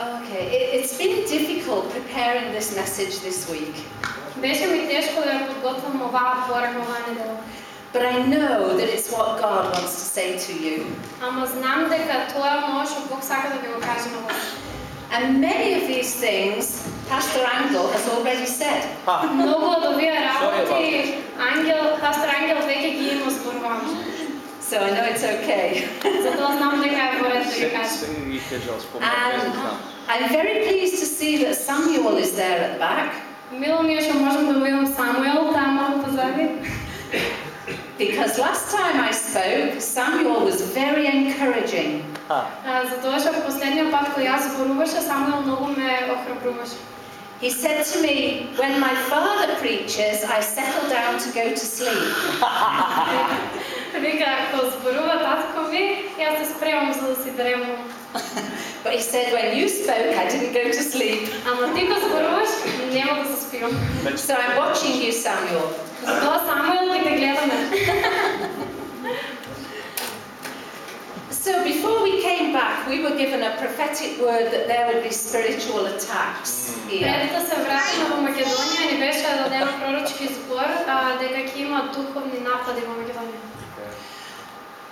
Okay, it, it's been difficult preparing this message this week, Беше ми тешко да ја подготвам оваа порака оваа недела. but I know that it's what God wants to say to you. Ама знам дека тоа е оно што Бог сака да ви го каже на вас. And many of these things, Pastor Angle has already said. Многу од овие работи Ангел, пастор Ангел веќе ги има зборувано. So I know it's okay. Затоа знам дека е во ред да ги кажам. Се ги кажал And спомнам. I'm very pleased to see that Samuel is there at the back Мило ми е што можам да го видам Самуел таму позади. because last time I spoke, Samuel was very encouraging. А, А, затоа што последниот пат кога јас зборуваше, Самуел многу ме охрабруваше. He said to me, When my father preaches, I settle down to go to sleep. Вика, ако зборува татко ми, јас се спремам за да си дремам. But he said, When you spoke, I didn't go to sleep. Ама ти го зборуваш, нема да се спивам. So I'm watching you, Samuel. Затоа Самуел ги те гледаме. So before we came back, we were given a prophetic word that there would be spiritual attacks here. Пред да се вратиме во Македонија, ни беше даден пророчки збор дека ќе има духовни напади во Македонија.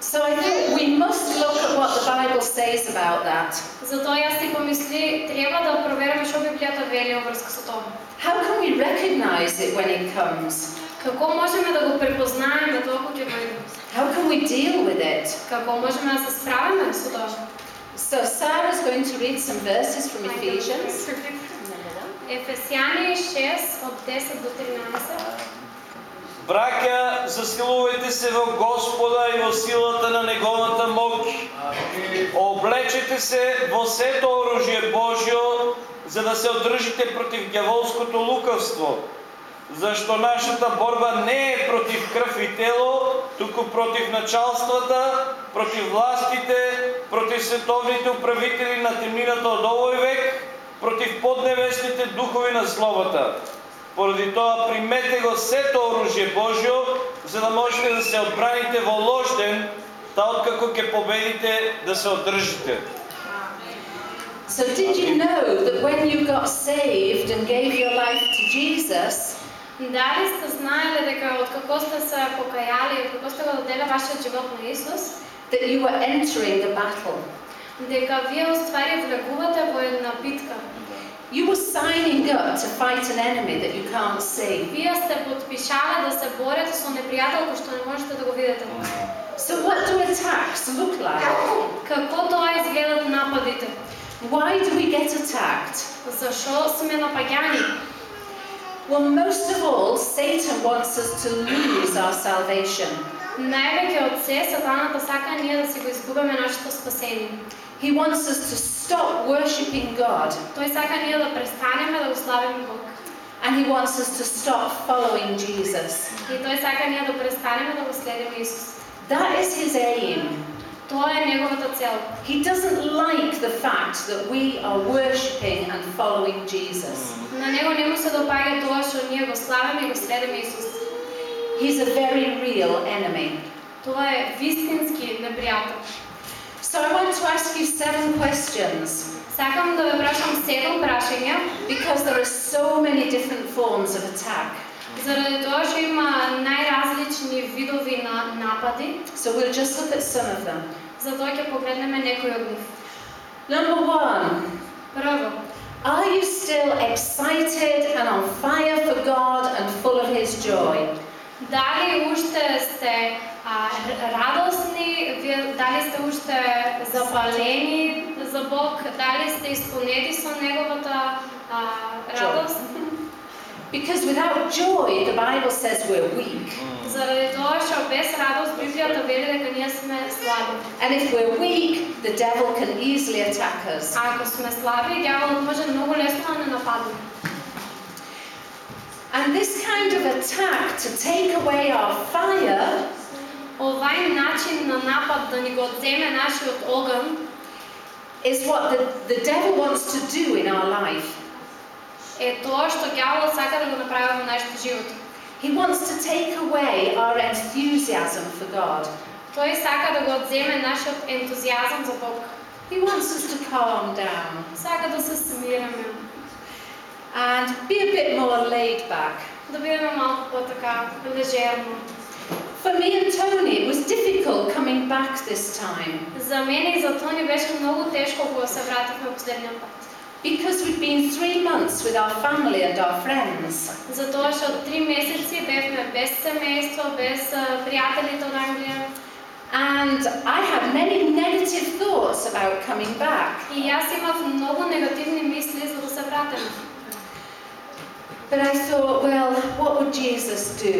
So I think we must look at what the Bible says about that. Затоа јас си помисли, треба да провериме што Библијата вели во врска со тоа. How can we recognize it when it comes? Како можеме да го препознаеме тоа кога ќе дојде? How can we deal with it? Како можеме да се справиме со тоа? So Sarah's going to read some verses from Ephesians. Ефесјани 6 од 10 до 13. Браќа, засилувајте се во Господа и во силата на неговата моќ. Облечете се во сето оружје Божјо, за да се одржите против ѓаволското лукавство. Зашто нашата борба не е против крв и тело, туку против началствата, против властите, против световните управители на темнината од овој век, против подневесните духови на злобата. Поради тоа примете го сето оружје Божјо, за да можете да се одбраните во лош ден, та откако ќе победите да се одржите. So did you know that when you got saved and gave your life to Jesus, Дали сте знаеле дека од како сте се покајали, од како сте го даделе вашиот живот на Исус, that you were entering the battle? дека вие уствари влегувате во една битка. You were signing up to fight an enemy that you can't see. Вие сте подпишале да се борите со непријател кој што не можете да го видите. So what do attacks look like? Како тоа изгледат нападите? Why do we get attacked? Зашо сме напаѓани? Well, most of all, Satan wants us to lose our salvation. Највеќе од се, сатаната сака ние да си го изгубиме нашето спасение. He wants us to stop worshipping God Тој сака ние да престанеме да го славиме Бог. and he wants us to stop following Jesus. И тој сака ние да престанеме да го следиме Исус. That is his aim. Тоа е неговата цел. He doesn't like the fact that we are worshipping and following Jesus. На него не му се допаѓа тоа што ние го славиме и го следиме Исус. He's a very real enemy. Тоа е вистински непријател. So I want to ask you seven questions Сакам да ве прашам седум прашања, because there are so many different forms of attack. заради тоа што има најразлични видови на напади, So we'll just look at some of them. затоа ќе погледнеме некои од нив. Number one, Прво, are you still excited and on fire for God and full of His joy? дали уште сте a radosni, dali ste ušte zapaleni za Bog, dali ste ispunjeni so njegovata radost. Because without joy, the Bible says we're weak. Mm. And if we're weak, the devil can easily attack us. And this kind of attack to take away our fire Овај начин на напад да ни го одземе нашиот оган is what the, the devil wants to do in our life. е тоа што ѓаволот сака да го направи во нашите животи. He wants to take away our enthusiasm for God. Тој сака да го одземе нашиот ентузијазам за Бог. He wants us to calm down Сака да се смираме, and be a bit more laid back. да бидеме малку по-така лежерно. For me and Tony, it was difficult coming back this time За мене и за Тони беше много тежко кога се вратихме последния пат. because we'd been three months with our family and our friends. Затоа што од три месеци бевме без семејство, без а, пријателите од Англија. And I had many negative thoughts about coming back. И јас имав многу негативни мисли за да се вратам. But I thought, well, what would Jesus do?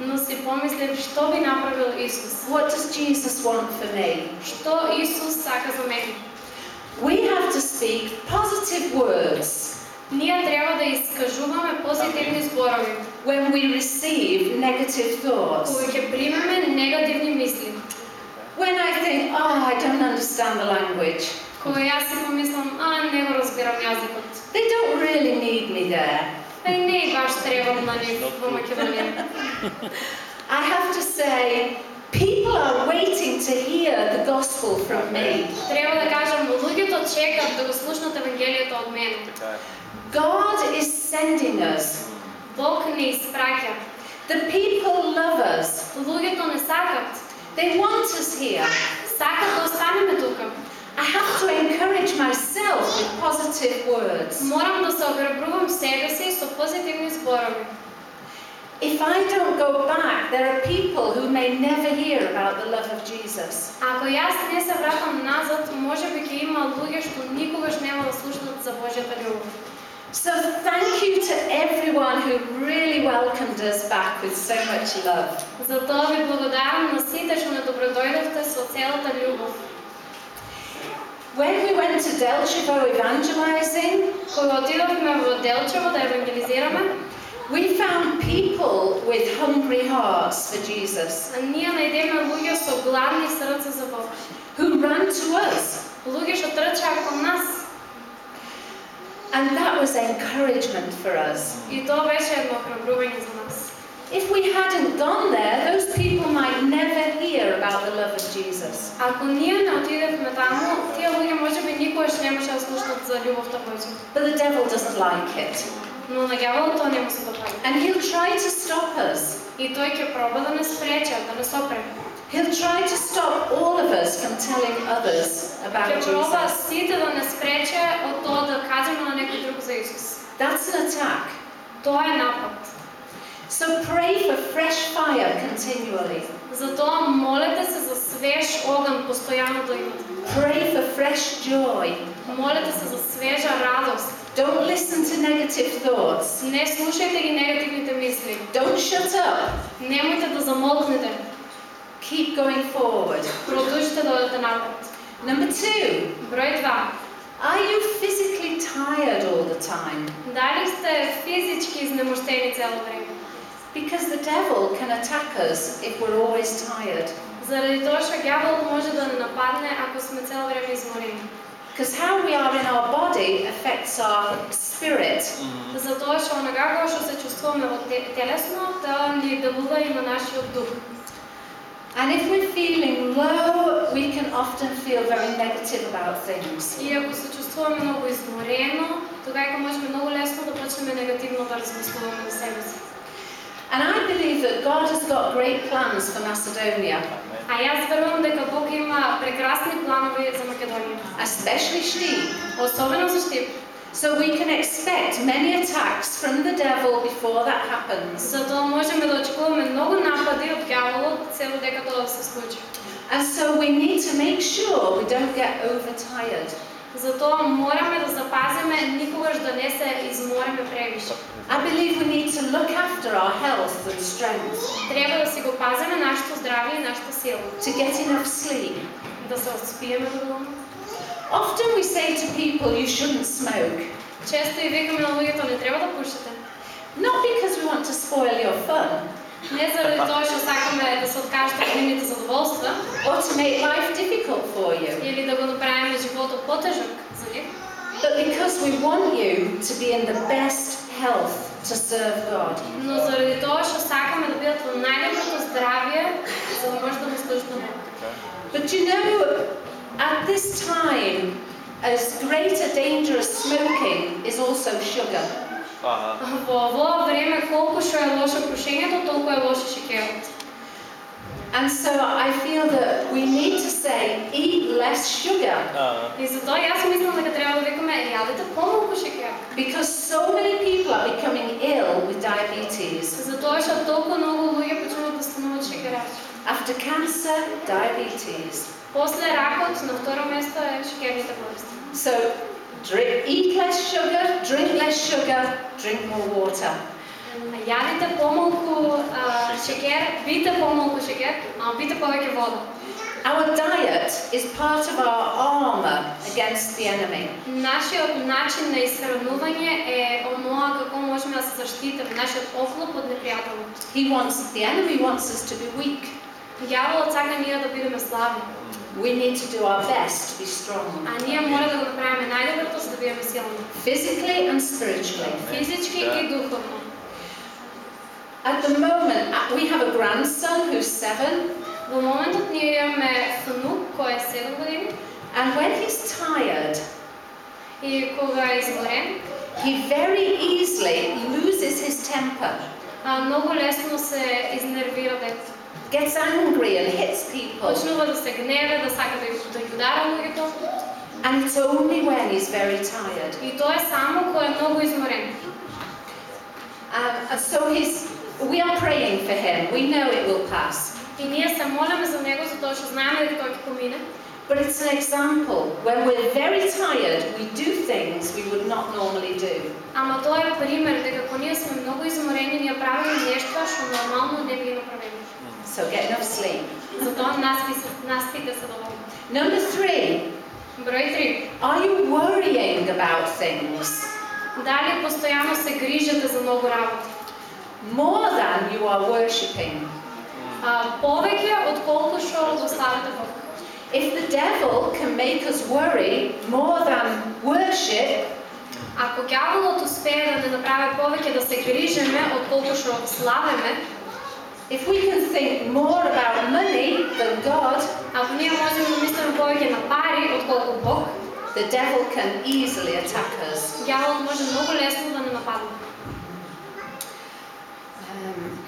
Но си помислив што би направил Исус. What does Jesus want for me? Што Исус сака за мене. We have to speak positive words Ние треба да искажуваме позитивни зборови, when we receive negative thoughts. кога ќе примеме негативни мисли. When I think, oh, I don't understand the language, Кога јас си помислам, а не го разбирам јазикот. they don't really need me there. Ај не и баш требам на нив во Македонија. I have to say, people are waiting to hear the gospel from me. Треба да кажам, луѓето чекат да го слушнат евангелието од мене. Така е. God is sending us. Бог не испраќа. The people love us. Луѓето не сакат. They want us here. Сакат да останеме тука. I have to encourage myself with positive words. Морам да се ограбрувам себе си со позитивни зборови. If I don't go back, there are people who may never hear about the love of Jesus. Ако јас не се вратам назад, може би ќе има луѓе што никогаш нема да слушнат за Божјата љубов. So thank you to everyone who really welcomed us back with so much love. Затоа ви благодарам на сите што не добродојдовте со целата љубов. When we went to Delchevo evangelizing, Кога отидовме во Делчево да евангелизираме, we found people with hungry hearts for Jesus ние најдеме луѓе со гладни срца за Бог. who ran to us. Луѓе што трчаа кон нас. And that was encouragement for us. И тоа беше едно храбрување за нас. If we hadn't gone there, those people might never hear about the love of Jesus. Ако ние не отидевме таму, тие луѓе можеби никогаш немаше да слушнат за љубовта Божја. But the devil doesn't like it. Но на ѓаволот тоа не му се допаѓа. And he'll try to stop us. И тој ќе проба да не спрече, да не сопре. He'll try to stop all of us from telling others about Ќе проба Jesus. сите да не спрече од тоа да кажеме на некој друг за Исус. That's an attack. Тоа е напад. So pray for fresh fire continually. Затоа молете се за свеж оган постојано да имате. Pray for fresh joy. Молете се за свежа радост. Don't listen to negative thoughts. Не слушајте ги негативните мисли. Don't shut up. Немојте да замолкнете. Keep going forward. Продолжите да одите напред. Number two, Број 2. are you physically tired all the time? Дали сте физички изнемоштени цело време? Because the devil can attack us if we're always tired. Заради тоа што ѓаволот може да не нападне ако сме цело време изморени. Because how we are in our body affects our spirit. Затоа што онага како што се чувствуваме во те- телесно, тоа ни делува и на нашиот дух. And if we're feeling low, we can often feel very negative about things. И ако се чувствуваме многу изморено, тогава можеме многу лесно да почнеме негативно да размислуваме за себе си. And I believe that God has got great plans for Macedonia. А јас верувам дека Бог има прекрасни планови за Македонија. Especially Stip. Особено за штип. So we can expect many attacks from the devil before that happens. Затоа можеме да очекуваме многу напади од ѓаволот цело дека тоа се случи. And so we need to make sure we don't get overtired. Затоа мораме да запазиме никогаш да не се измориме превише. I believe we need to look after our health and strength, Треба да си го пазиме нашето здравје и нашата сила, to get enough sleep. да се отспиеме доволно. Often we say to people, you shouldn't smoke, Често и викаме на луѓето не треба да пушите. not because we want to spoil your fun Не заради тоа што сакаме да се откажете од нивните задоволства or to make life difficult for you, или да го направиме животот потежок за нив, but because we want you to be in the best health to serve God. но заради тоа што сакаме да бидат во најдоброто здравје за да може да му служат на Бог. But you know, At this time, as great a danger as smoking is also sugar. Аха. Во овоа време колку што е лошо пушењето, толку е лошо шеќерот. And so I feel that we need to say, eat less sugar. Аха. И затоа јас мислам дека треба да викаме јадете помалку шеќер. Because so many people are becoming ill with diabetes. Затоа што толку многу луѓе почнуваат да стануваат шеќерачи. After cancer, diabetes. После ракот на второ место е шеќерните болести. So drink, eat less sugar, drink less sugar, drink more water. Јадите помалку а, шеќер, пите помалку шеќер, а пите повеќе вода. Our diet is part of our armor against the enemy. Нашиот начин на исхранување е оноа како можеме да се заштитиме, нашиот оклоп од непријателот. He wants, the enemy wants us to be weak. Ѓаволот сака ние да бидеме слаби, We need to do our best to be strong, а ние мора да го направиме најдоброто за да бидеме силни, physically and spiritually. физички и духовно. At the moment, uh, we have a grandson who's seven, Во моментот ние имаме внук кој е 7 години and when he's tired, и кога е изморен, he very easily loses his temper, а, многу лесно се изнервира дете. gets angry and hits people. Почнува да се гневе, да сака да, ја- да ги удара луѓето. And it's only when he's very tired. И тоа е само кој е многу изморен. Um, and so he's, we are praying for him. We know it will pass. И ние се молиме за него затоа што знаеме дека тоа ќе помине. But it's an example. When we're very tired, we do things we would not normally do. Ама тоа е пример дека кога ние сме многу изморени, ние правиме нешто што нормално не би ги направиле. So get enough sleep. Затоа наспи се, наспите се доволно. Number three, Број 3. are you worrying about things Дали постојано се грижате за многу работи? more than you are worshipping? А, повеќе отколку што го славите Бог. If the devil can make us worry more than worship, Ако ѓаволот успее да не направи повеќе да се грижиме отколку што славиме, if we can think more about money than God, ако ние можеме да мислиме повеќе на пари отколку Бог, the devil can easily attack us. ѓаволот може многу лесно да не нападне. Um,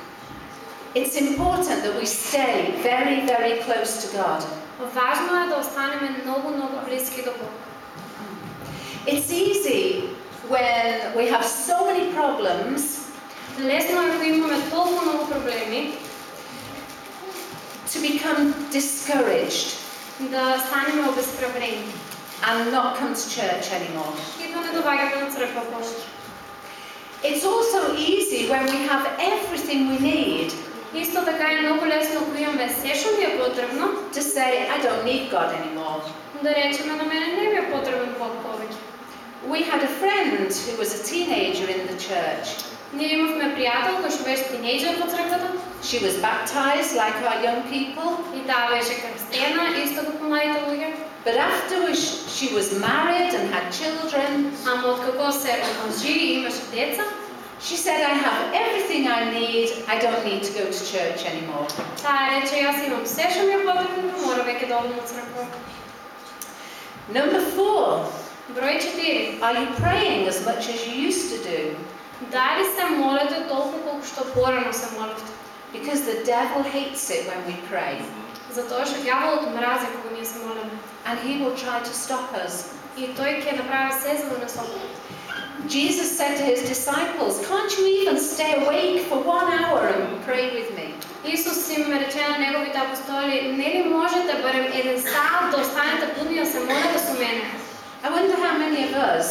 it's important that we stay very, very close to God. Важно е да останеме многу, многу близки до Бог. It's easy when we have so many problems Лесно е ако имаме толку многу проблеми to become discouraged да станеме обезпреврени and not come to church anymore. и да не доаѓаме на црква повеќе. It's also easy when we have everything we need Исто така е многу лесно ако имаме се што ни е потребно, to say, I don't need God anymore. да речеме на мене не ми е потребен Бог повеќе. We had a friend who was a teenager in the church. Ние имавме пријател кој што беше тинејџер во црквата She was baptized like our young people, и таа беше крстена, исто како младите луѓе. but afterwards she was married and had children. Ама откако се омажи и имаше деца, She said, I have everything I need, I don't need to go to church anymore. таа рече јас имам се што ми е потребно, не мора веќе да одам на црква. Number four, Број 4. are you praying as much as you used to do? Дали се молите толку колку што порано се молите? Because the devil hates it when we pray, Затоа што ѓаволот мрази кога ние се молиме. and he will try to stop us. И тој ќе направи се за да не сопне. Jesus said to his disciples, Can't you even stay awake for one hour and pray with me? Исус им рече на неговите апостоли, нели можете барем еден саат да останете будни да се молите со мене? I wonder how many of us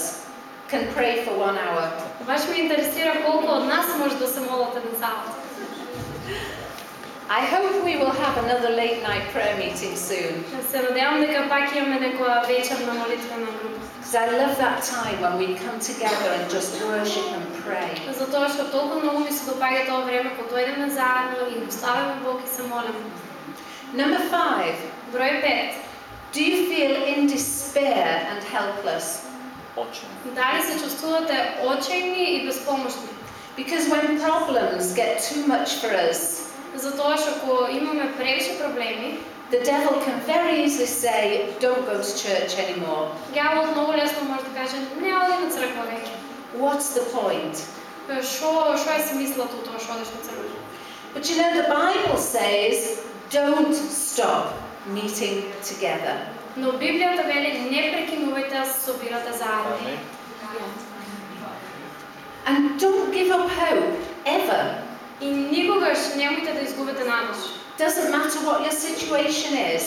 can pray for one hour. Баш ме интересира колку од нас може да се молат еден саат. I hope we will have another late night prayer meeting soon. Се надевам дека пак имаме некоја вечерна молитвена група. Because I love that time when we come together and just worship and pray. Затоа што толку многу ми се допаѓа тоа време кога дојдеме заедно и го славиме Бог и се молиме. Number five, Број 5. do you feel in despair and helpless? Очень. Дали се чувствувате очајни и безпомошни? Because when problems get too much for us, Затоа што кога имаме превише проблеми, the devil can very easily say, don't go to church anymore. Дяволот много лесно може да каже, не оди на црква веќе. What's the point? Шо, шо е смислото тоа што одиш на црква? But you know, the Bible says, don't stop meeting together. Но Библијата вели не прекинувајте да се собирате заедно. Амин. And don't give up hope, ever. И никогаш немојте да изгубите надеж. Doesn't matter what your situation is.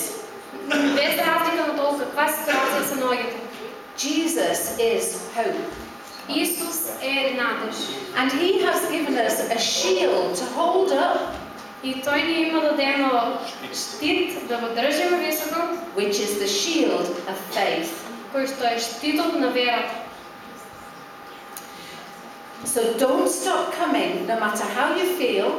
Без разлика на тоа каква ситуација се наоѓате. Jesus is hope. Исус е надеж. And he has given us a shield to hold up, И тој ни има дадено штит да го држиме високо, which is the shield of faith. кој што е штитот на верата. So don't stop coming, no matter how you feel,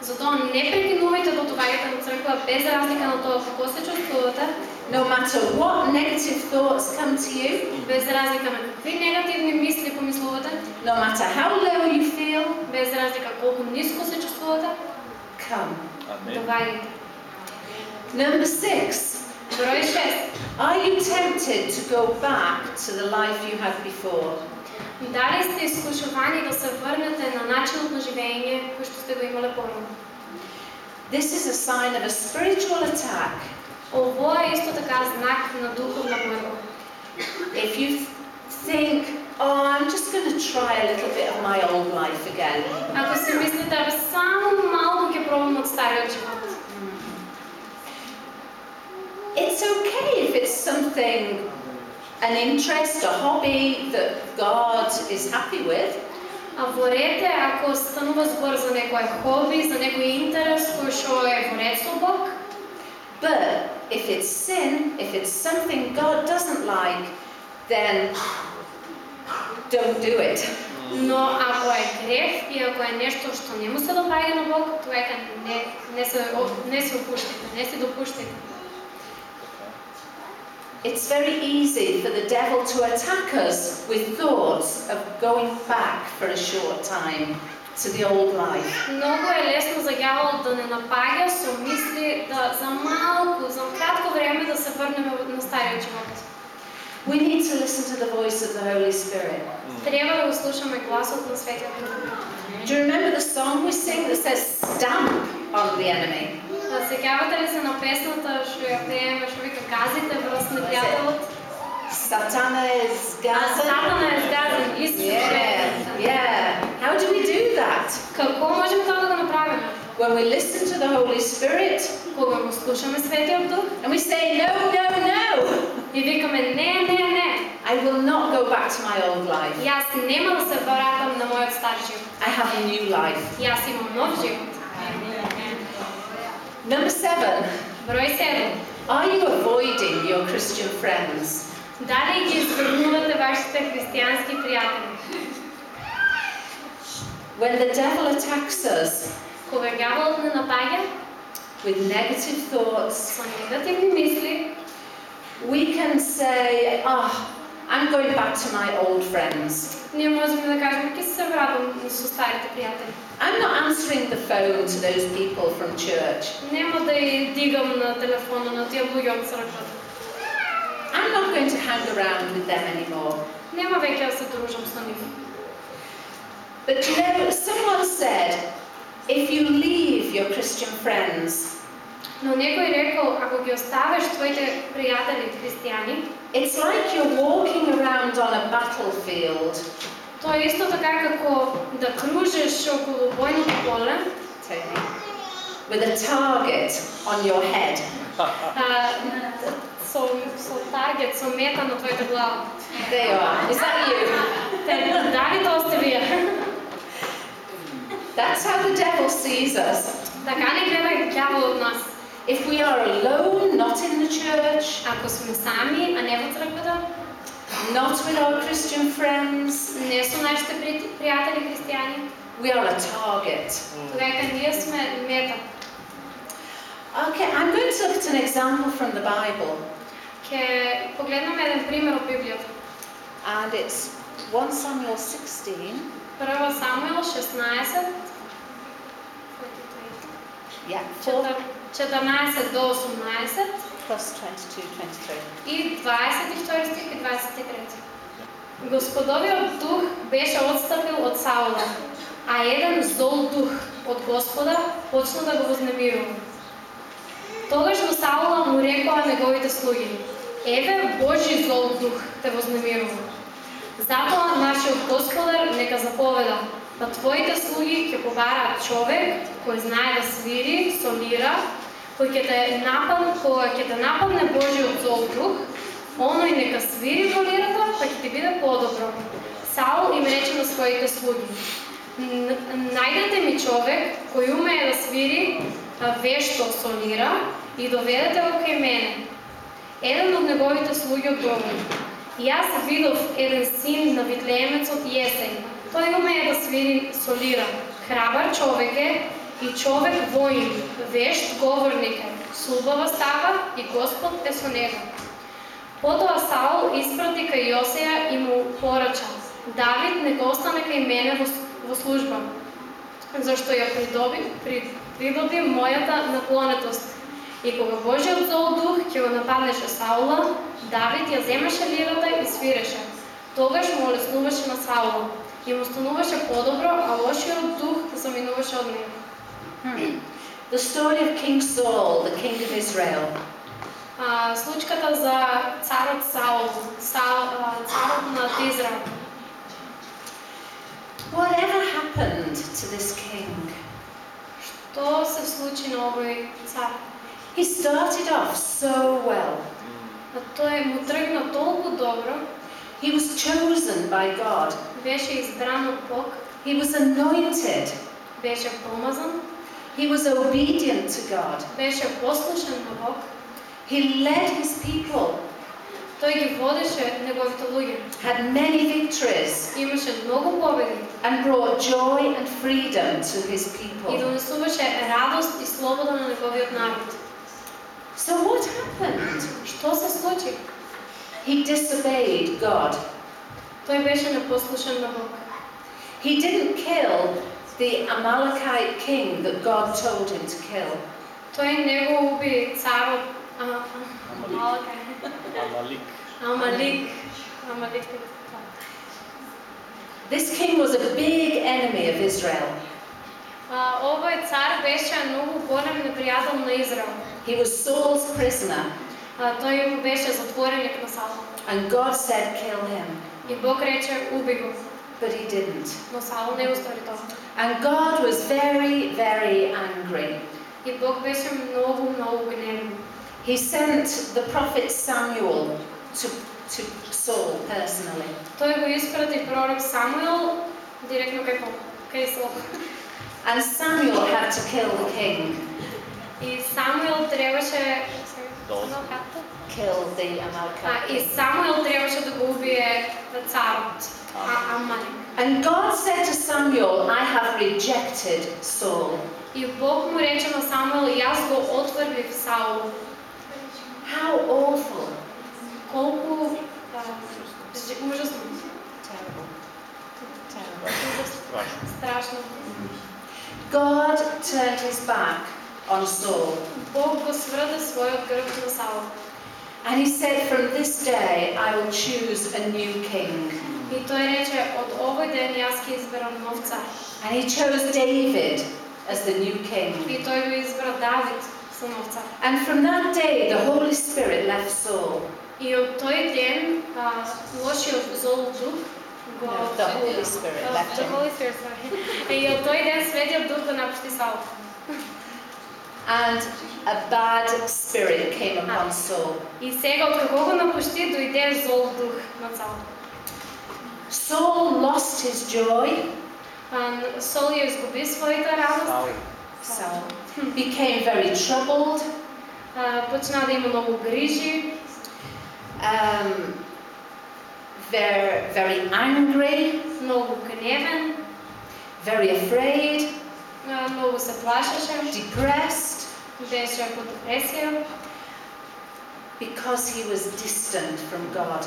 Затоа не прекинувајте да отваѓате на црква без разлика на тоа како се чувствувате, no matter what negative thoughts come to you, без разлика на какви негативни мисли помислувате, no matter how low you feel, без разлика колку ниско се чувствувате, come. Амин. доваѓајте. Number six, Број 6. are you tempted to go back to the life you had before? Дали сте искушувани да се врнете на начинот на живење кој што сте го имале порано? This is a sign of a spiritual attack. Ово е исто така знак на духовна борба. If you think, oh, I'm just going to try a little bit of my old life again, Ако си мислите, абе само малку ќе пробам од стариот живот. it's okay if it's something, an interest, a hobby that God is happy with. А во ред е ако станува збор за некој хоби, за некој интерес кој што е во ред со Бог, But if it's sin, if it's something God doesn't like, then don't do it. Но ако е грев и ако е нешто што не му се допаѓа на Бог, тоа е не, не се не се опуштите, не се допуштите. It's very easy for the devil to attack us with thoughts of going back for a short time to the old life. Многу е лесно за ѓаволот да не напаѓа со мисли да за малку, за кратко време да се врнеме на стариот живот. We need to listen to the voice of the Holy Spirit. Треба да го слушаме гласот на Светиот Дух. Do you remember the song we sing that says, Stamp on the enemy? А Сеќавате ли се на песната што ја пееме, што вика газите врз непријателот? Satana is Gaza. Сатана е згазен, Исус Yeah, е. yeah. How do we do that? Како можеме тоа да го направиме? When we listen to the Holy Spirit Кога го слушаме Светиот Дух and we say, No, no, no, и викаме не, не, не. I will not go back to my old life. Јас нема да се вратам на мојот стар живот. I have a new life. Јас имам нов живот. Number seven, Број 7. are you avoiding your Christian friends? Дали ги изврнувате вашите христијански пријатели? When the devil attacks us Кога ѓаволот не напаѓа with negative thoughts, со негативни мисли, we can say, Oh, I'm going back to my old friends. ние можеме да кажеме ќе се вратам со старите пријатели. I'm not answering the phone to those people from church. Нема да ја дигам на телефона на тие луѓе од црквата. I'm not going to hang around with them anymore. Нема веќе да се дружам со нив. But you know, someone said, if you leave your Christian friends, Но некој рекол, ако ги оставиш твоите пријатели христијани, it's like you're walking around on a battlefield. тоа е исто така како да кружиш околу бојното поле, Tony, with a target on your head. а, со, со таргет, со мета на твојата глава. There you are. Is that you? Те, дали тоа сте вие? That's how the devil sees us. Така не гледа ѓаволот нас. If we are alone, not in the church, Ако сме сами, а не во црквата, not with our Christian friends, не со нашите при- пријатели христијани, we are a target. тогава ние сме мета. Okay, I'm going to look at an example from the Bible, Ке погледнеме еден пример од Библијата. and it's 1 Samuel 16. Прва Самуил 16, Yeah, four, 14 до 18 plus 22, 23. и 22 стих и 23. Господовиот дух беше отстапил од Саула, а еден зол дух од Господа почна да го вознемирува. Тогаш во Саула му рекоа неговите слуги, Еве Божи зол дух те вознемирува. Затоа нашиот Господар нека заповеда, па твоите слуги ќе побараат човек кој знае да свири со лира, кој ќе те нападне, кој ќе те нападне Божиот зол дух, оној нека свири во лирата, па ќе ти биде подобро. Саул им рече на своите слуги, најдете ми човек кој умее да свири вешто со лира и доведете го кај мене. Еден од неговите слуги одговори, Јас видов еден син на Витлеемецот Јесен. Тој умее да свири со лира. Храбар човек е и човек воин, вешт говорник е. Слубава става и Господ е со него. Потоа Саул испрати кај Јосеја и му порача, Давид нека остане кај мене во, во служба, зашто ја придоби, при, придоби мојата наклонетост. И кога Божиот зол дух ќе го нападнеше Саула, Давид ја земеше лирата и свиреше. Тогаш му олеснуваше на Саула и му стануваше подобро, а лошиот дух заминуваше од него. Hmm. The story of King Saul, the king of Israel. А, случката за царот Саул, Саул а, царот на Израел. Whatever happened to this king? Што се случи на овој цар? He started off so well. А тој му тргна толку добро, He was chosen by God. беше избран од Бог, He was anointed. беше помазан, He was obedient to God. беше послушен на Бог, He led his people, тој ги водеше неговите луѓе. had many victories, Имаше многу победи and brought joy and freedom to his и people. донесуваше радост и слобода на неговиот народ. So what happened? Што се случи? He disobeyed God. Тој беше непослушен на Бог. He didn't kill the Amalekite king that God told him to kill. Тој не го уби царот а, а, Амалек. Амалик. Амалик. Амалик. This king was a big enemy of Israel. А, овој цар беше многу голем непријател на Израел. He was Saul's prisoner, А, тој му беше затвореник на Саул. and God said, Kill him. И Бог рече уби го, But he didn't. но Саул не го стори тоа. And God was very, very angry. И Бог беше многу, многу гневен. He sent the prophet Samuel to, to Saul personally. Тој го испрати пророк Самуил директно кај Бог, кај Саул. And Samuel had to kill the king, И Самуил требаше Долу. kill the А, Amalekite и king. Самуил требаше да го убие царот А- Амалик. And God said to Samuel, I have rejected Saul. И Бог му рече на Самуил, јас го отврбив Саул. How awful. Колку а, ж- ужасно, Terrible. Terrible. Страшно. страшно. God turned his back on Saul. Бог го сврде својот грб на Саул. And he said, From this day I will choose a new king. И тој рече, од овој ден јас ќе изберам нов цар. And he chose David as the new king. И тој го избра Давид за нов цар. And from that day, the Holy Spirit left Saul. И од тој ден а, лошиот зол дух го No, the Holy Spirit А, left the him. Holy Spirit, sorry. И од тој ден светиот дух го напушти Саул. And a bad spirit came upon Saul. И сега од кого го напушти дојде зол дух на Саул. Saul lost his joy. А, Сол ја изгуби својата радост, Саул. Saul became very troubled, а, почна да има многу грижи, um, very, very angry, многу гневен, very afraid, а, многу се плашеше, depressed, беше под депресија, because he was distant from God.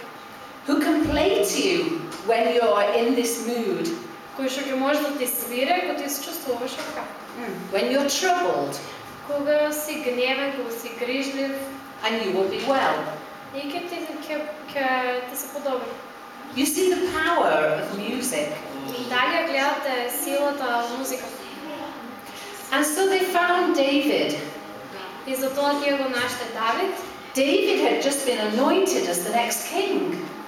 who can play to you when you're in this mood, кој што ќе може да ти свире кога ти се чувствуваш така. when you're troubled, Кога си гневен, кога си грижлив, and you will be well. и ќе ти, ќе, ќе ти се подобри. You see the power of music. Дали ја гледате силата од музиката. And so they found David. И затоа тие го наште Давид, David had just been anointed as the next king.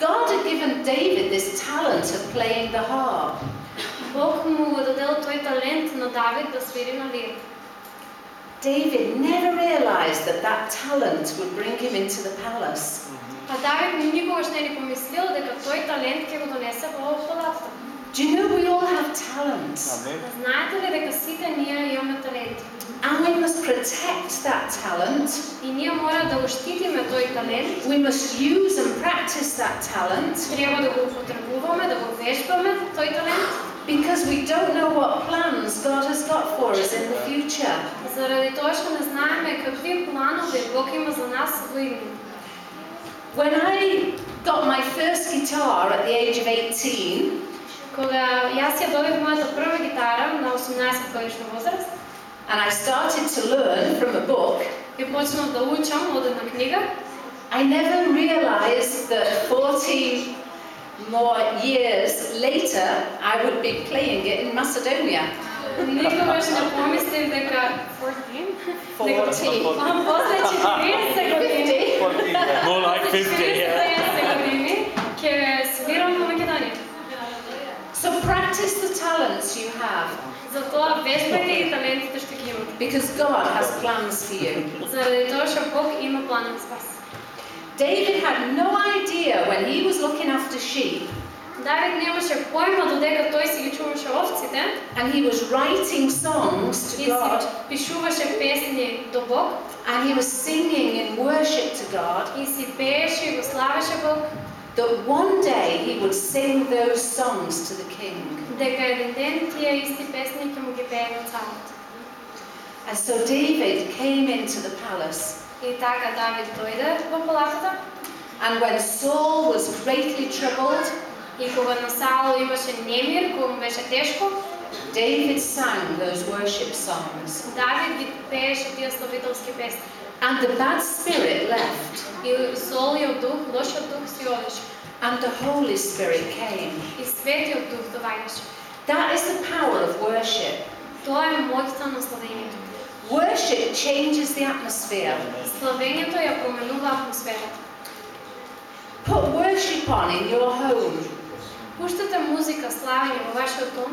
God had given David this talent of playing the harp. Бог му го дадел тој талент на Давид да свири на лира. David never realized that that talent would bring him into the palace. А Давид никогаш не ни помислил дека тој талент ќе го донесе во палатата. Do you know we all have talents? Амин. Знаете ли дека сите ние имаме таленти? And we must protect that talent. И ние мора да го штитиме тој талент. We must use and practice that talent Треба да го употребуваме, да го вежбаме тој талент, because we don't know what plans God has got for us in the future. заради тоа што не знаеме какви планови Бог има за нас во иднина. When I got my first guitar at the age of 18, Кога јас ја добив мојата прва гитара на 18 годишна возраст and I started to learn from a book, и почнав да учам од една книга, I never realized that 40 more years later I would be playing it in Macedonia. никогаш не помислив дека 14 дека 40. а после 40 години 50. More like 50, yeah. 40 години ќе свирам во Македонија. So practice the talents you have Затоа вежбајте ги талентите што ги имате. because God has plans for you. Заради тоа што Бог има планови за вас. David had no idea when he was looking after sheep Давид немаше појма додека тој си ги чуваше овците and he was writing songs и to God си пишуваше песни до Бог and he was singing in worship to God и си пееше и го славеше Бог, that one day he would sing those songs to the king. And so David came into the palace. And when Saul was greatly troubled, David sang those worship songs. Давид ги пееше тие славителски песни. and the bad spirit left И злиот дух, лошиот дух си одеше. and the Holy Spirit came. И светиот дух доаѓаше. That is the power of worship. Тоа е моќта на славењето. Worship changes the atmosphere. Славењето ја променува атмосферата. Put worship on in your home Пуштате музика, славење во вашиот дом,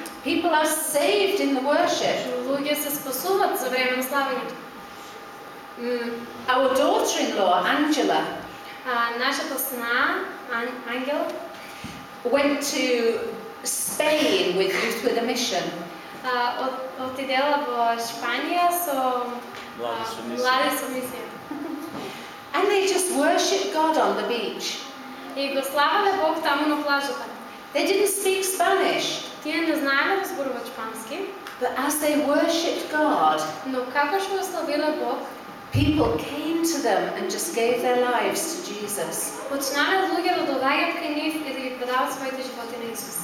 People are saved in the worship. Луѓе се спасуваат за време на славењето. Mm, our daughter-in-law, Angela, А, нашата сна, Ан, Ангел, went to Spain with Youth with a Mission. а, од, отидела во Шпанија со Млади а, со мисија. млади со мисија. And they just worshiped God on the beach. И го славеле Бог таму на плажата. They didn't speak Spanish, Тие не знаеле да зборуваат шпански, but as they worshipped God, но како што го славиле Бог, People came to them and just gave their lives to Jesus. Почнале луѓе да доаѓаат кај нив и да ги предават своите животи на Исус.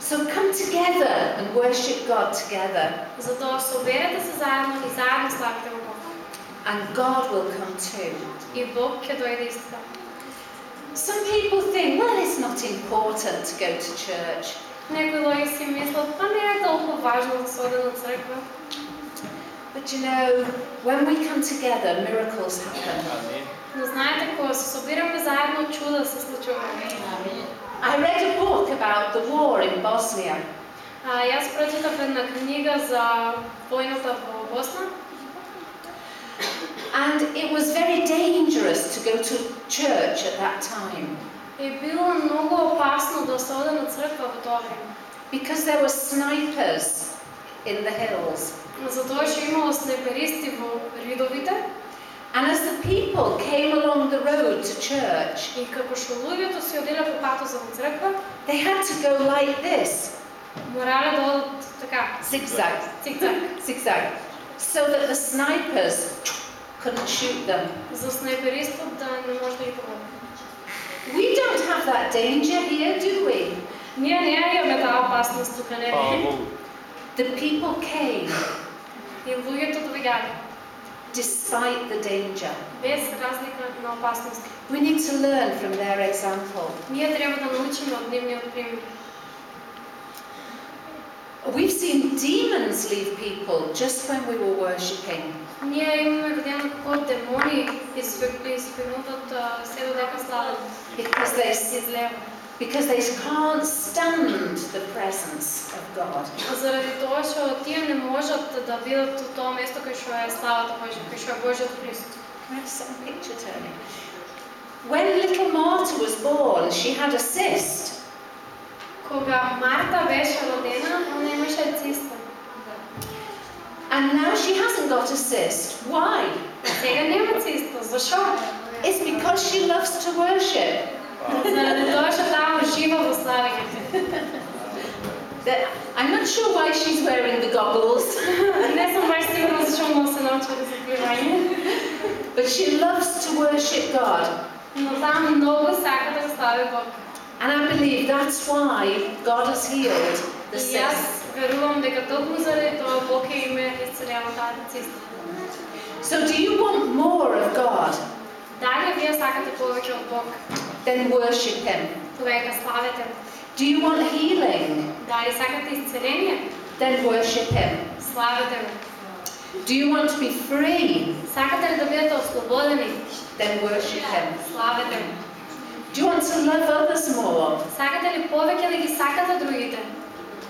So come together and worship God together, Затоа соберете се заедно и заедно славите го Бог. and God will come too. И Бог ќе дојде исто така. Some people think, well, it's not important to go to church. Некои луѓе си мислат, па не е толку важно да се оде на црква. But you know, when we come together, miracles happen. Амин. Но знаете, кога се собираме заедно, чуда се случуваат. I read a book about the war in Bosnia, А, јас прочитав една книга за војната во Босна and it was very dangerous to go to church at that time и било многу опасно да се оде на црква во тоа време. because there were snipers in the hills. Затоа што имало снайперисти во ридовите And as the people came along the road to church, и како што луѓето се оделе по патот за во црква, they had to go like this морале да одат така, zigzag, цик-цак, zigzag, so that the snipers couldn't shoot them. за снайперистот да не може да ги погоди. We don't have that danger here, do we? Ние не ја имаме таа опасност тука, не Слава ли? Богу. The people came И луѓето доаѓале, despite the danger. без разлика на опасност. We need to learn from their example. Ние треба да научиме од нивниот пример. We've seen demons leave people just when we were worshipping. Ние имаме видено како демони избегнуваат од се додека слават. Because they, излева. because they can't stand the presence of God. Заради тоа што тие не можат да бидат во тоа место кај што е славата Божја, кај што е Божјиот присуство. Can I have some picture turning? When little Martha was born, she had a cyst. Кога Марта беше родена, она имаше циста. And now she hasn't got a cyst. Why? it's because she loves to worship. I'm not sure why she's wearing the goggles. but she loves to worship God. And I believe that's why God has healed the cyst. верувам дека токму заради тоа Бог е име исцелела таа циста. So, do you want more of God? Дали вие сакате повеќе од Бог, Then worship Him. тогава славете. Do you want healing? Дали сакате исцеление, Then worship Him. славете го. Do you want to be free? Сакате ли да бидете ослободени, Then worship Him. славете го. Do you want to love others more? Сакате ли повеќе да ги сакате другите,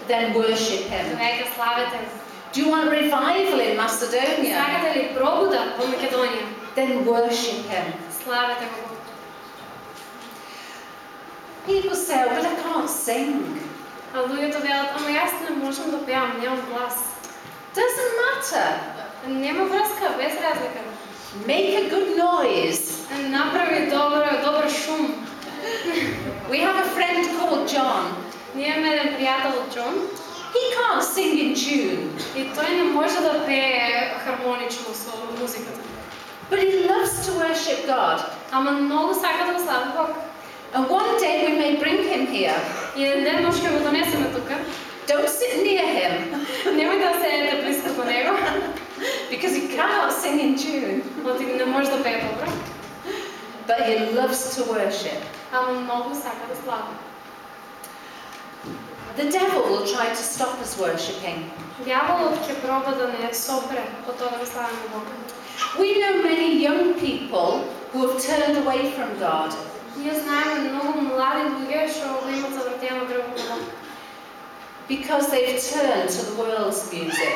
Then worship Him. тогава славете го. Do you want revival in Macedonia? Сакате ли пробуда во Македонија, Then worship Him. славете го. People say, oh, but I can't sing. А луѓето велат, ама јас не можам да пеам, немам глас. Doesn't matter. Нема врска, без разлика. Make a good noise. Направи добро, добар шум. We have a friend called John. Ние имаме еден пријател Џон He can't sing in tune, и тој не може да пее хармонично со музиката. but he loves to worship God. Ама многу сака да го слави Бог. And one day we may bring him here. И еден ден може ќе го донесеме тука. Don't sit near him Немој да седете близко до него, because he cannot sing in tune, оти не може да пее добро. but he loves to worship. Ама многу сака да слави. The devil will try to stop us worshipping. Дјаволот ќе проба да не сопре од тоа да го славиме Бога. We know many young people who have turned away from God Ние знаеме многу млади луѓе што го имат завртено дрво на Бог. because they've turned to the world's music.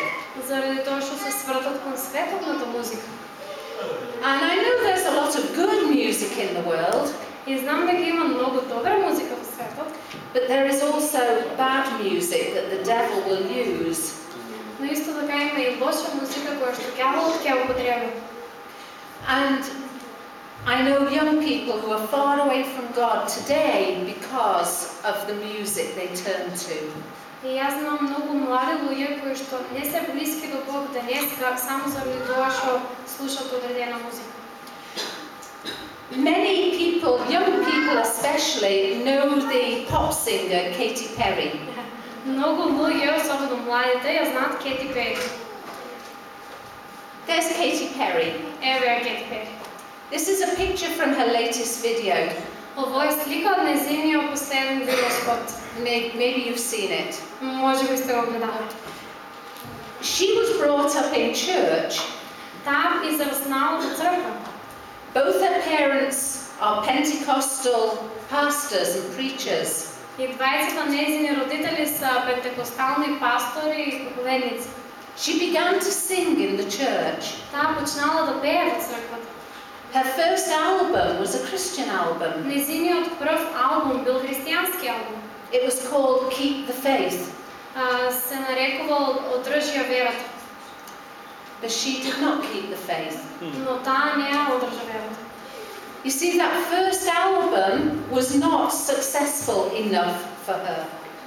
Заради тоа што се свртат кон световната музика. And I know there's a lot of good music in the world, И знам дека има многу добра музика во светот, but there is also bad music that the devil will use. но исто така има и лоша музика која што ѓаволот ќе ја употреби. And I know young people who are far away from God today because of the music they turn to. И јас знам многу млади луѓе кои што не се блиски до Бог денеска само заради тоа што слушаат одредена музика. Many people, young people especially, know the pop singer Katy Perry. Многу луѓе, особено младите, ја знаат Кети Пери. There's Katy Perry. Еве ја Кети Пери. This is a picture from her latest video. Ово е слика од незиниот последен видеоспот. May- Maybe you've seen it. Може би сте го гледали. She was brought up in church. Таа израснала во црква. Both her parents are Pentecostal pastors and preachers. И двајцата незини родители са пентекостални пастори и проповедници. She began to sing in the church. Таа почнала да пее во црквата. Her first album was a Christian album. Незиниот прв албум бил христијански албум. It was called Keep the Faith, А, се нарекувал Одржи ја верата, but she did not keep the faith. но таа не ја одржа верата. You see, that first album was not successful enough for her.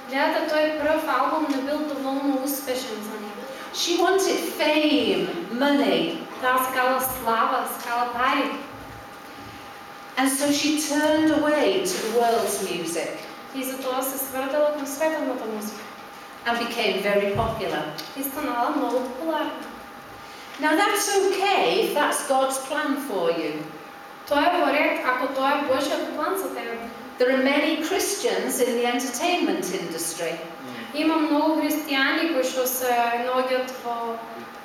Гледате, тој прв албум не бил доволно успешен за неја. She wanted fame, money, Таа скала слава, скала пари. and so she turned away to the world's music И затоа се свртала кон световната музика. and became very popular. И станала многу популарна. Now, that's okay if that's God's plan for you. Тоа е во ред ако тоа е Божјиот план за тебе. There are many Christians in the entertainment industry. Има многу христијани кои што се наоѓаат во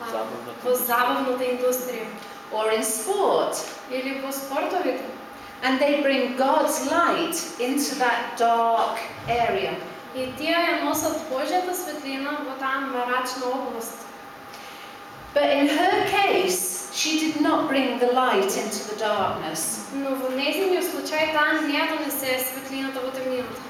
а, Забавната во забавната индустрија or in sport, или во спортовите. and they bring God's light into that dark area. И тие ја носат Божјата светлина во таа мрачна област. But in her case, she did not bring the light into the darkness. Но во незиниот случај таа не ја донесе светлината во темнината.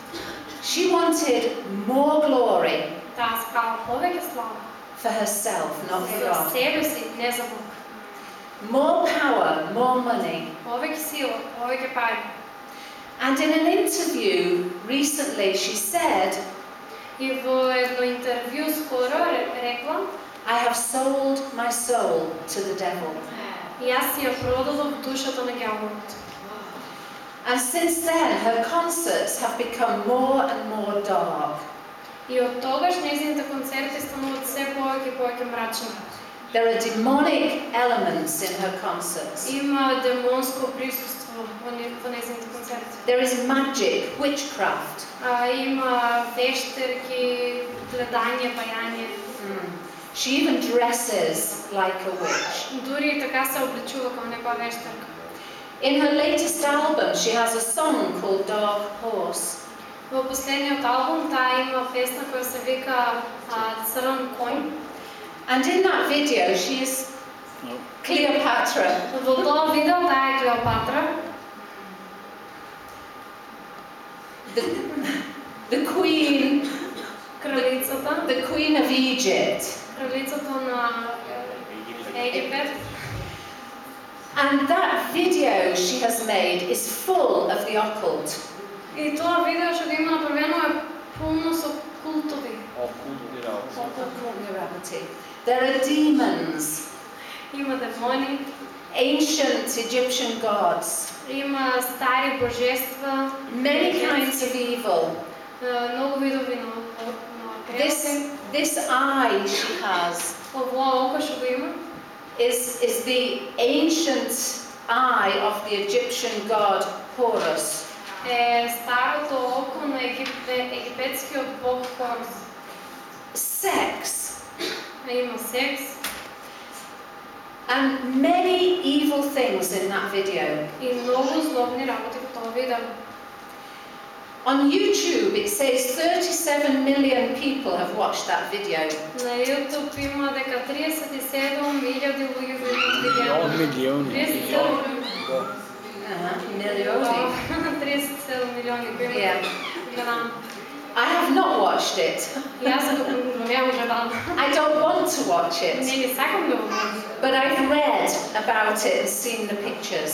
She wanted more glory Таа сакала повеќе слава for herself, not for за God. себе си, не за Бог. More power, more money. Повеќе сила, повеќе пари. And in an interview recently, she said, И во едно интервју скоро ре- рекла, I have sold my soul to the devil. јас си ја продадов душата на ѓаволот. And since then, her concerts have become more and more dark. И од тогаш незините концерти стануваат се повеќе и повеќе мрачни. There are demonic elements in her concerts. Има демонско присуство во не- во незините концерти. There is magic, witchcraft. А, има вештерки, гледање, бајање. Mm. She even dresses like a witch. Дури и така се обличува како некоја вештерка. In her latest album, she has a song called Dark Horse. Во последниот албум таа има песна која се вика а, Црн конј. And in that video, she is Cleopatra. Во тоа видео таа е Клеопатра, the, the queen, кралицата, the queen of Egypt. кралицата на е, Египет. And that video she has made is full of the occult. И тоа видео што го има направено е полно со култови. Окултни работи. Occult morality. There are demons, Има демони, ancient Egyptian gods, има стари божества, many kinds of evil. е, многу видови на, на This, кревоти. this eye she has Овоа око што го има is, is the ancient eye of the Egyptian god Horus. е старото око на Египет, египетскиот бог Хорус. Sex А има секс and many evil things in that video. и многу злобни работи во тоа видео. On YouTube, it says 37 million people have watched that video. На YouTube има дека 37.000 луѓе го имаат видео. Милиони. 37 милиони. Uh-huh. Millioni. 37 милиони го Yeah. имаат гледано. I have not watched it. И Јас го го немам гледано. I don't want to watch it. Не ни сакам да го гледам. But I've read about it and seen the pictures.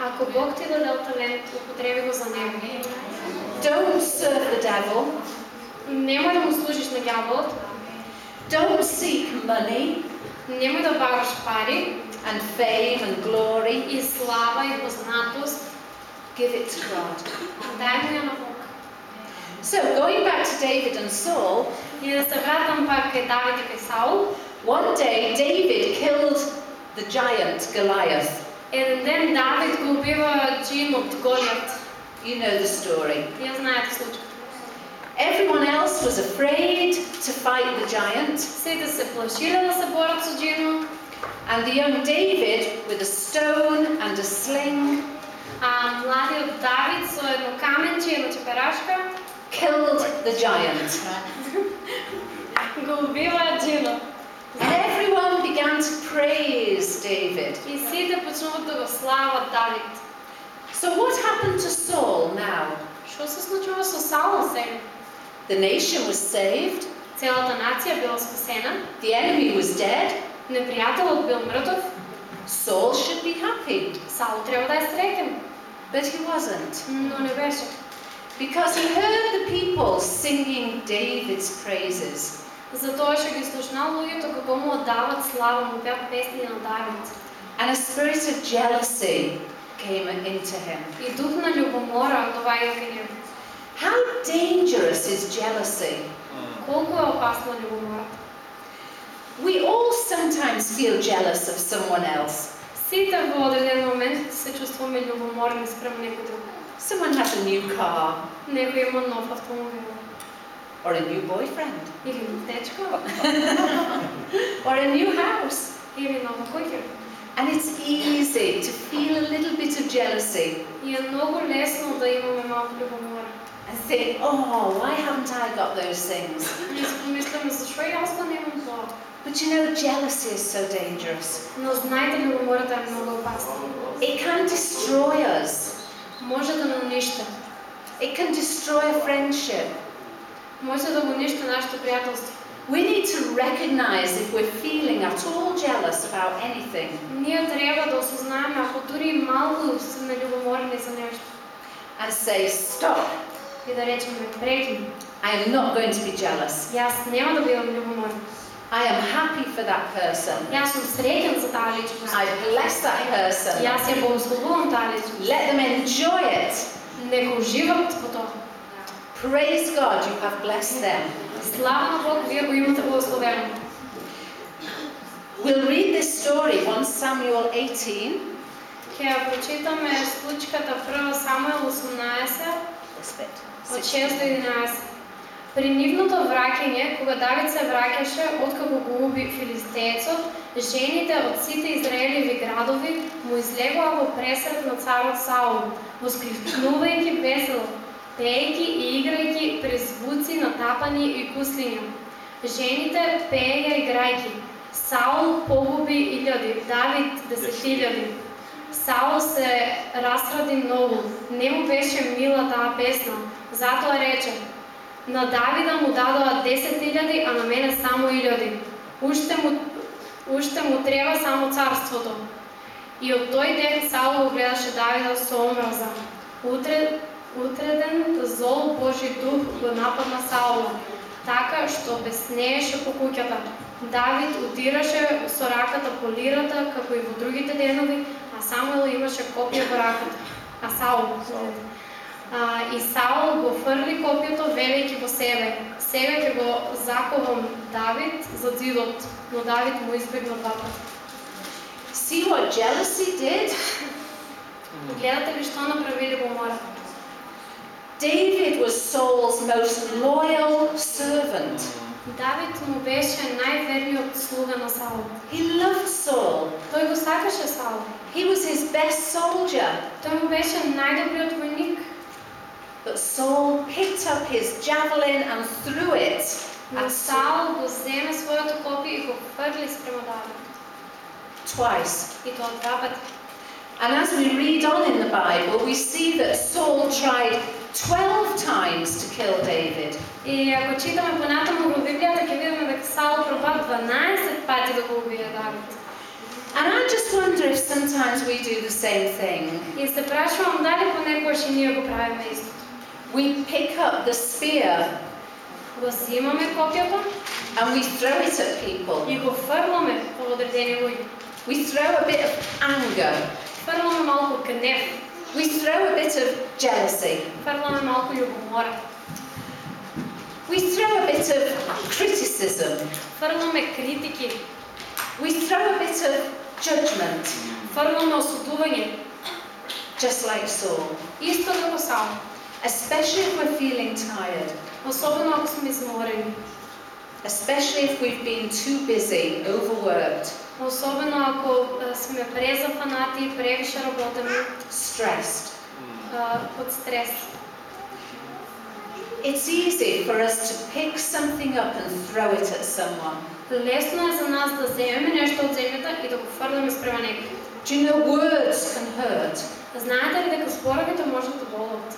Ако Бог ти дадел талент, употреби го за него. Don't serve the devil. Немој да му служиш на ѓаволот, Don't seek money немој да бараш пари and fame and glory. и слава и познатост, Give it to God. дај му ја на Бог. So, going back to David and Saul, И да се вратам пак кај Давид и кај Саул, one day David killed the giant Goliath. еден ден Давид го убива джинот Голијат. You know the story. Ја знаете случката. Everyone else was afraid to fight the giant, Сите се плашиле да се борат со джинот, and the young David, with a stone and a sling, а младиот Давид со едно каменче и една чеперашка killed the giant. го убива джинот. And everyone began to praise David. И сите почнуваат да го слават Давид. So, what happened to Saul now? Што се случува со Саул сега? The nation was saved, Целата нација била спасена, the enemy was dead, непријателот бил мртов, Saul should be happy, Саул треба да е среќен, but he wasn't. но не беше. Because he heard the people singing David's praises. Затоа што ги слушнал луѓето како му оддават слава, му пеат песни на Давид. And a spirit of jealousy came into him. И дух на љубомора доаѓа кај него. How dangerous is jealousy? Колку е опасна љубомората? We all sometimes feel jealous of someone else. Сите во одреден момент се чувствуваме љубоморни спрем некој друг. Someone has a new car Некој има нов автомобил, or a new boyfriend или нов дечко, or a new house. или нова куќа. And it's easy to feel a little bit of jealousy И е многу лесно да имаме малку љубомора. and think, oh, why haven't I got those things? Ние си помислиме, зашо и јас го немам тоа? But you know, jealousy is so dangerous. Но знаете, љубомората е многу опасна. It can destroy us, Може да не уништа. it can destroy a friendship. Може да го уништа нашето пријателство. We need to recognize if we're feeling at all jealous about anything. Ние треба да осознаеме ако дури и малку сме љубоморни за нешто and say, Stop, и да речеме прекни. I am not going to be jealous. Јас нема да бидам љубоморна. I am happy for that person. Јас сум среќен за таа личност. I bless that person. Јас ја благословувам таа личност. Let them enjoy it. Нека уживат во тоа. Praise God, you have blessed them. Слава Бог, вие го имате благословено. We'll read this story, 1 Samuel 18. Ќе ја прочитаме случката 1 Самуел 18 This bit. од 6 до 11. При нивното враќање, кога Давид се враќаше откако го уби филистеецот, жените од сите Израелеви градови му излегоа во пресред на царот Саул, воскликнувајќи весело, пеејќи и играјќи при звуци на тапани и куслиња. Жените пееја играјќи. Саул погуби илјади, Давид десетилјади. Саул се расради многу, не му беше мила таа песна, затоа рече, на Давида му дадоа 10.000, а на мене само 1000. Уште му, уште му треба само царството. И од тој ден Саул го гледаше Давида со омраза. Утре, утреден зол Божи дух го нападна Саула, така што беснееше по куќата. Давид удираше со раката по лирата, како и во другите денови, а Самуел имаше копие во раката. А Саул. А, и Саул го фрли копието, велејќи во себе. Сега ќе го заковам Давид за зидот, но Давид му избегна два пати. See what jealousy did? Гледате ли што направи љубомора? David was Saul's most loyal servant. Давид му беше најверниот слуга на Саул. He loved Saul. Тој го сакаше Саул. He was his best soldier. Тој му беше најдобриот војник. But Saul picked up his javelin and threw it Но at Saul Саул го вземе своето копие и го хвърли спрямо Давид. twice. И то два пъти. And as we read on in the Bible, we see that Saul tried 12 times to kill David. И ако читаме понатаму во Библијата, ќе видиме дека Саул проба 12 пати да го убие Давид. And I just wonder if sometimes we do the same thing. И се прашувам дали понекогаш и ние го правиме истото. We pick up the spear Го взимаме копијата and we throw it at people. и го фрламе по одредени луѓе. We throw a bit of anger. Фрламе малку гнев, we throw a bit of jealousy. We throw a bit of criticism. We throw a bit of judgment. Just like Saul. Especially if we're feeling tired Especially if we've been too busy, overworked, особено ако а, сме презафанати, превише работаме, stressed. а, под стрес. It's easy for us to pick something up and throw it at someone. Лесно е за нас да вземеме нешто од земјата и да го фрламе спрема некој. Do you know words can hurt? Знаете ли дека зборовите можат да болат?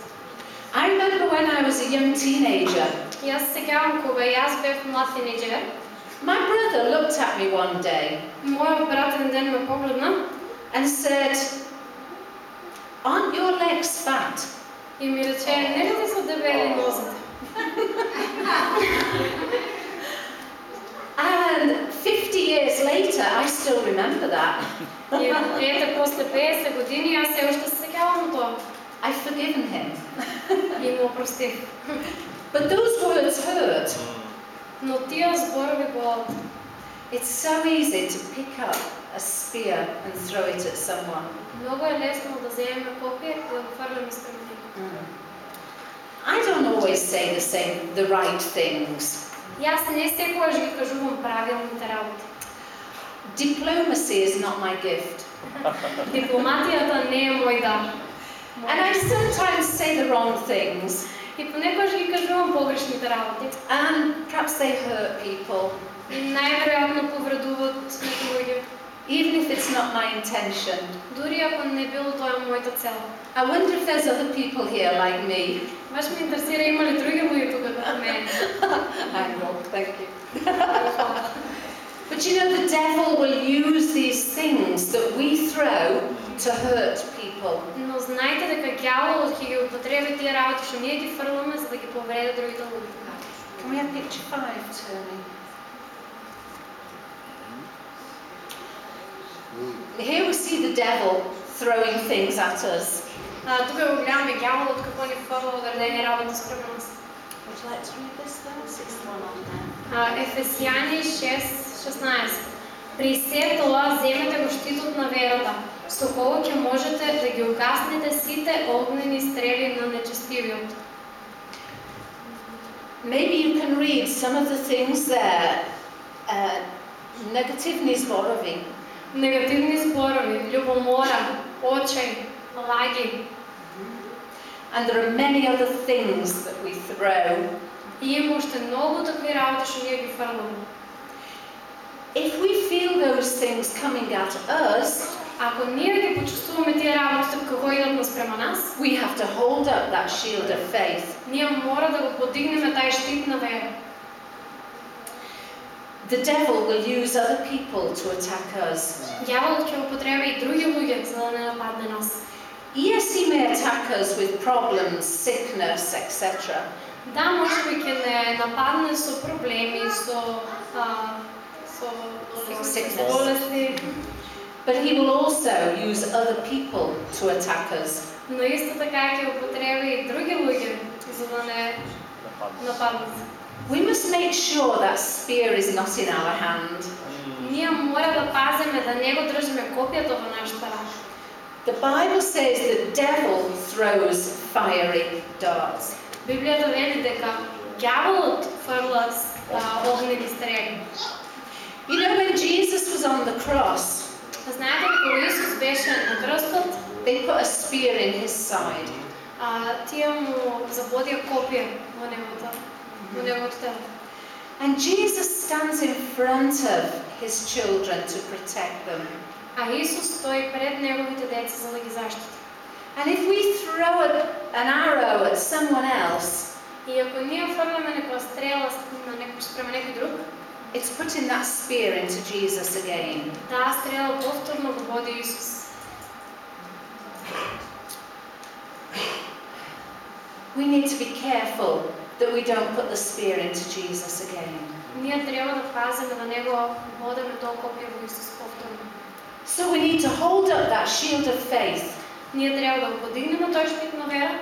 I remember when I was a young teenager. Yes, se sjećam kada jaz bih mlad tinejdžer. My brother looked at me one day. Moj brat jedan dan me pogledao and said, "Aren't your legs fat?" I And reče, ne li su debeli nozite? And 50 years later, I still remember that. I 50 godini, ja se još da. I've forgiven him. И му опростив. But those words hurt. Но тие зборови болат. It's so easy to pick up a spear and throw it at someone. Многу е лесно да земеме копие и да го фрламе спрема некој. I don't always say the same, the right things. Јас не секогаш ги кажувам правилните работи. Diplomacy is not my gift. Дипломатијата не е мој дар. And I sometimes say the wrong things, И понекогаш ги кажувам погрешните работи. and perhaps they hurt people, И најверојатно повредуваат некои луѓе. even if it's not my intention. Дури ако не било тоа мојата цел. I wonder if there's other people here like me. Баш ме интересира има ли други луѓе тука како мене. I know, thank you. But you know, the devil will use these things that we throw to hurt people. Но знаете дека ѓаволот ќе ги употреби тие работи што ние ги фрламе за да ги повреди другите луѓе. Can we have picture five, Tony? Here we see the devil throwing things at us. Тука го гледаме ѓаволот како ни фрла одредени работи спрема нас. Would you like to read this verse? It's one on there. Ephesians 6 16. При се тоа земете го штитот на верата, со кого ќе можете да ги угаснете сите огнени стрели на нечестивиот. Maybe you can read some of the things that uh, uh негативни зборови. Negativni зборови, ljubomora, očaj, lagi. And there are many other things that we throw. И има уште многу такви работи што ние ги фрламе. If we feel those things coming at us, Ако ние ги почувствуваме тие работи како идат наспрема нас, we have to hold up that shield of faith. ние мора да го подигнеме тај штит на вера. The devil will use other people to attack us. Дјаволот ќе употреби и други луѓе за да не нападне нас. Yes, he may attack us with problems, sickness, etc. Да, може би ќе не нападне со проблеми, со а, со Sickness. болести, But he will also use other people to attack us. но исто така ќе употреби и други луѓе за да не нападнат. We must make sure that spear is not in our hand. Ние мора да пазиме да не го држиме копијата во нашата рака. The Bible says the devil throws fiery darts. Библијата вели дека ѓаволот фрла а, огнени стрели. You know, when Jesus was on the cross, Знаете ли кога Исус беше на крстот, they put a spear in his side. а, тие му забодија копие во неговото, во неговото тело. And Jesus stands in front of his children to protect them. А Исус стои пред неговите деца за да ги заштити. And if we throw a, an arrow at someone else, И ако ние фрламе некоја стрела на некој спрема некој друг, it's putting that spear into Jesus again. таа стрела повторно го води Исус. We need to be careful that we don't put the spear into Jesus again. Ние треба да пазиме да не го водиме тоа копие во Исус повторно. So we need to hold up that shield of faith. Ние треба да го подигнеме тој штит на вера.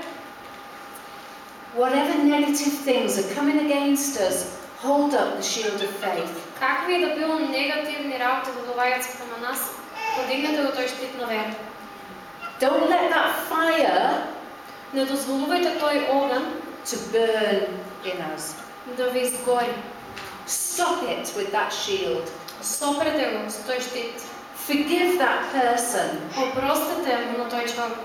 Whatever negative things are coming against us, hold up the shield of faith. Какви и да било негативни работи да доаѓаат спрема нас, подигнете го тој штит на вера. Don't let that fire Не дозволувајте тој оган to burn in us. да ви изгори. Stop it with that shield. Сопрете го со тој штит. Forgive that person. Опростете му на тој човек.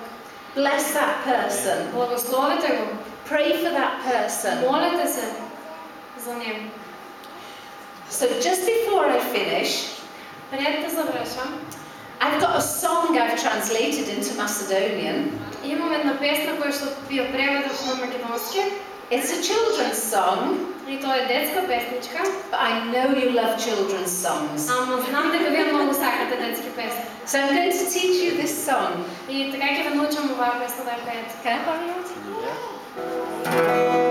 Bless that person. Благословете го. Pray for that person. Молете се за него. So just before I finish, Пред да завршам, I've got a song I've translated into Macedonian. имам една песна која што ви ја преведов на македонски. It's a children's song, И тоа е детска песничка, but I know you love children's songs. ама знам дека вие многу сакате детски песни. So I'm going to teach you this song. И така ќе ве научам оваа песна да ја пеете. Can I borrow it? Sorry,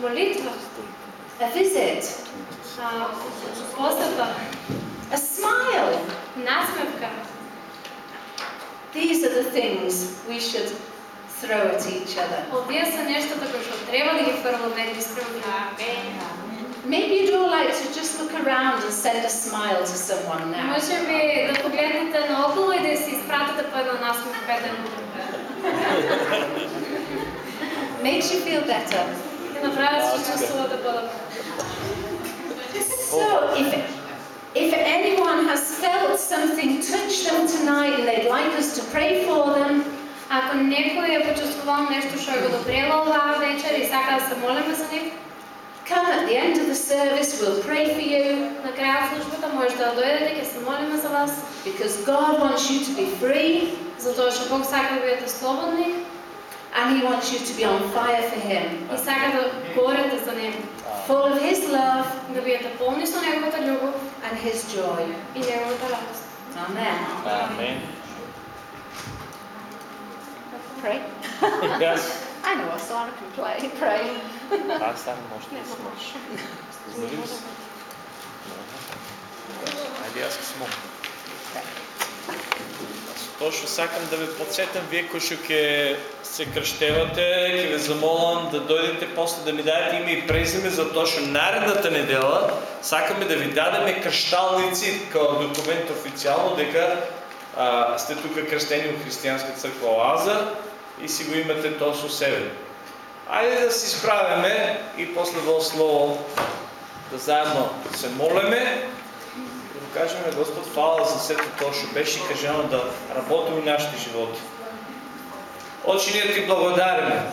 молитва, a visit, а, посета, a smile. насмевка. These are the things we should throw at each other. Овие се нештата кои што треба да ги фрламе едни спрема други. Maybe you'd all like to just look around and send a smile to someone now. Може би да погледнете наоколу и да си изпратите по една насмевка еден на друг. Makes you feel better. Да направят да се чувствувате по-добре. So, if, if anyone has felt something touch them tonight and they'd like us to pray for them, Ако некој е почувствувал нешто што го допрело оваа вечер и сака да се молиме за нив, come at the end of the service, we'll pray for you на крајот службата може да дојдете, ќе се молиме за вас, because God wants you to be free затоа што Бог сака да бидете слободни and He wants you to be on fire for Him, и сака да горете за Него, full of His love да бидете полни со Неговата љубов and His joy. и Неговата радост. Amen. Амен. Pray. Аз, I know a song can play. Pray. аз там може да се можеш. Нали? Айде, Тоа што сакам да ве подсетам, вие кои што ќе се крштевате, ќе ве замолам да дојдете после да ми дадете име и презиме, затоа што наредната недела сакаме да ви дадеме кршталници као документ официјално дека а, сте тука крштени во Христијанска црква Лазар и си го имате тоа со себе. Ајде да се справиме и после во слово да заедно се молеме кажеме Господ фала за сето тоа што беше кажано да работи во нашите животи. Очи ние ти благодариме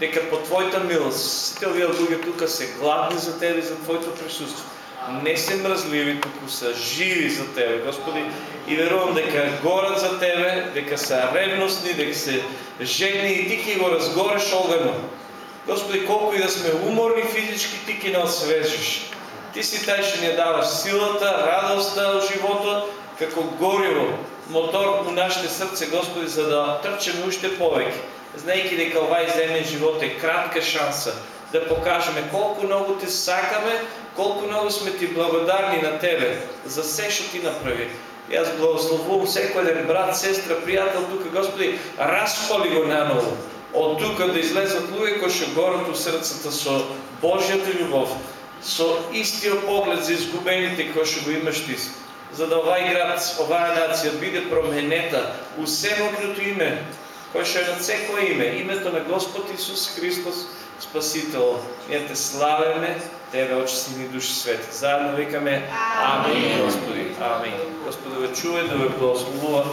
дека по Твојата милост сите овие луѓе тука се гладни за Тебе за Твоето присуство. Не се мразливи, туку се живи за Тебе, Господи, и верувам дека горат за Тебе, дека се ревностни, дека се жени и Ти ќе го разгореш огънот. Господи, колку и да сме уморни физички, Ти ќе нас свежиш. Ти си тај што ни даваш силата, радоста во животот како гориво, мотор у нашите срце, Господи, за да трчеме уште повеќе, знаејќи дека овај земен живот е кратка шанса да покажеме колку многу те сакаме, колку многу сме ти благодарни на Тебе за се што ти направи. Јас благословувам секој ден брат, сестра, пријател тука, Господи, распали го наново. Од тука да излезат луѓе кои што горат у срцата со Божјата љубов, со истиот поглед за изгубените кои што го имаш ти. За да овај град, оваа нација биде променета у семокното име, кој што е над секое име, името на Господ Исус Христос, Спасител. Ние те славиме, Тебе, Очи Сини, Души Свети. Заедно викаме Амин, Господи. Амин. Господи, ве чуе, да ве благословува.